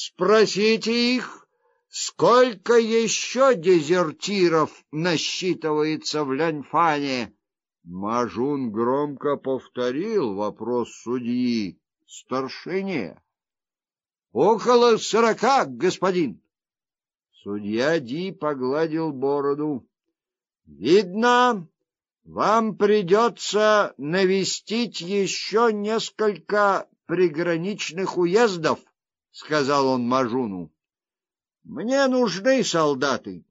Спросите их, сколько еще дезертиров насчитывается в Ляньфане. Мажун громко повторил вопрос судьи старшине. Около сорока, господин. Судья Ди погладил бороду. Видно, вам придется навестить еще несколько приграничных уездов, сказал он Мажуну. Мне нужны солдаты.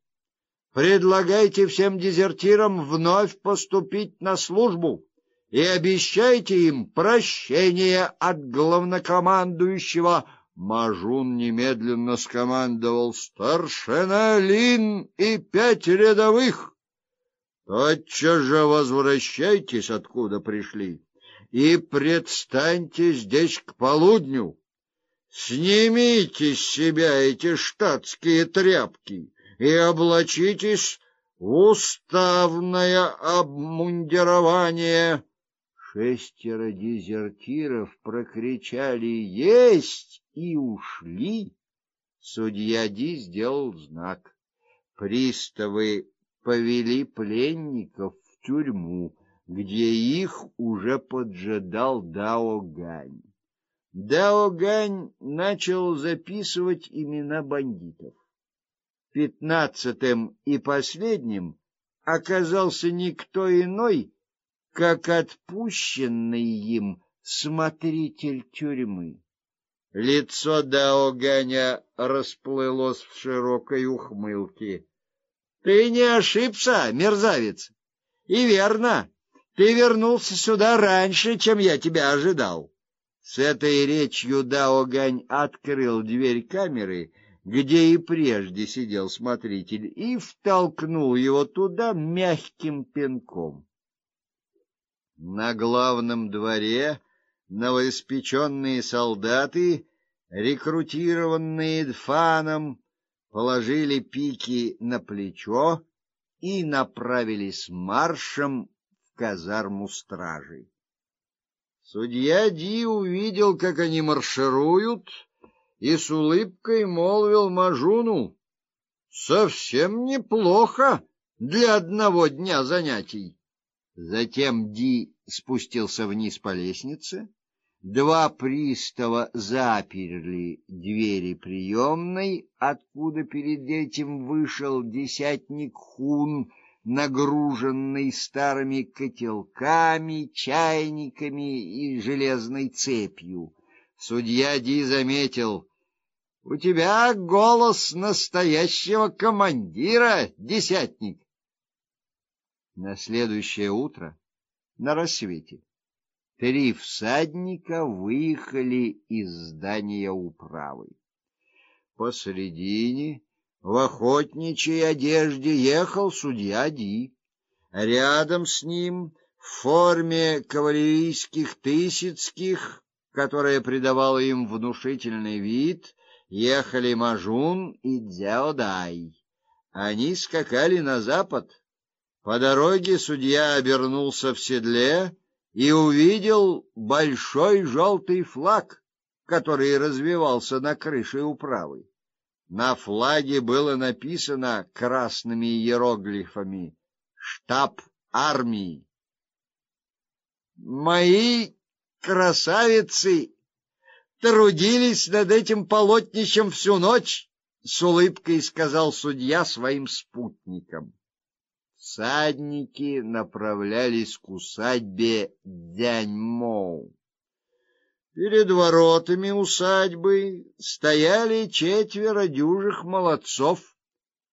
Предлагайте всем дезертирам вновь поступить на службу и обещайте им прощение от главнокомандующего. Мажун немедленно скомандовал старшина Лин и пять рядовых. Тотчас же возвращайтесь, откуда пришли, и предстаньте здесь к полудню. Снимите с себя эти штатские тряпки и облачитесь в уставное обмундирование. Шестеро дезертиров прокричали «Есть!» и ушли. Судья Ди сделал знак. Приставы повели пленников в тюрьму, где их уже поджидал Дао Гань. Дао Гань начал записывать имена бандитов. Пятнадцатым и последним оказался никто иной, как отпущенный им смотритель тюрьмы. Лицо Дао Ганя расплылось в широкой ухмылке. Ты не ошибся, мерзавец. И верно, ты вернулся сюда раньше, чем я тебя ожидал. С этой речью Дао Гань открыл дверь камеры, где и прежде сидел смотритель, и втолкнул его туда мягким пинком. На главном дворе новоиспеченные солдаты, рекрутированные Дфаном, положили пики на плечо и направились маршем в казарму стражей. Судья Ди увидел, как они маршируют, и с улыбкой молвил Мажуну: "Совсем неплохо для одного дня занятий". Затем Ди спустился вниз по лестнице, Два пристава заперли двери приемной, откуда перед этим вышел десятник Хун, нагруженный старыми котелками, чайниками и железной цепью. Судья Ди заметил: "У тебя голос настоящего командира, десятник". На следующее утро, на рассвете, Три всадника выехали из здания управы. Посредине в охотничьей одежде ехал судья Ди. Рядом с ним в форме кавалерийских тысяцких, которая придавала им внушительный вид, ехали Мажун и Дзяодай. Они скакали на запад. По дороге судья обернулся в седле и увидел большой желтый флаг, который развевался на крыше управы. На флаге было написано красными иероглифами «Штаб армии». Мои красавицы трудились над этим полотнищем всю ночь, с улыбкой сказал судья своим спутникам. Всадники направлялись к усадьбе Дяньмоу. Перед воротами усадьбы стояли четверо дюжих молодцов,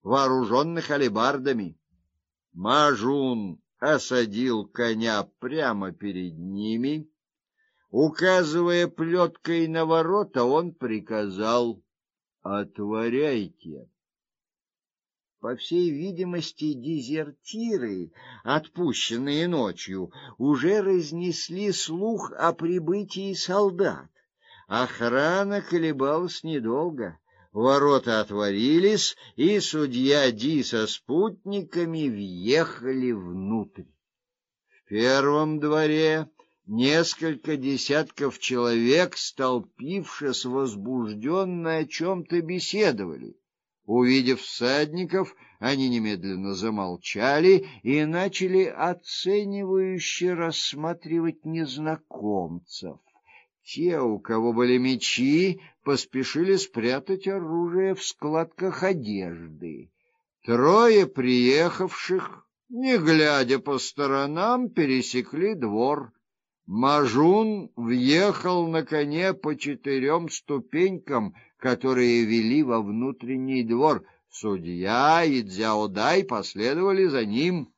вооруженных алебардами. Мажун осадил коня прямо перед ними, указывая плеткой на ворота, он приказал: "Отворяйте". По всей видимости, дезертиры, отпущенные ночью, уже разнесли слух о прибытии солдат. Охрана колебалась недолго. Ворота отворились, и судья Ди со спутниками въехали внутрь. В первом дворе Несколько десятков человек, столпившись возбужденно о чем то беседовали. Увидев всадников, они немедленно замолчали и начали оценивающе рассматривать незнакомцев. Те, у кого были мечи, поспешили спрятать оружие в складках одежды. Трое приехавших, не глядя по сторонам, пересекли двор. Мажун въехал на коне по четырем ступенькам, которые вели во внутренний двор. Судья и Дзяодай последовали за ним.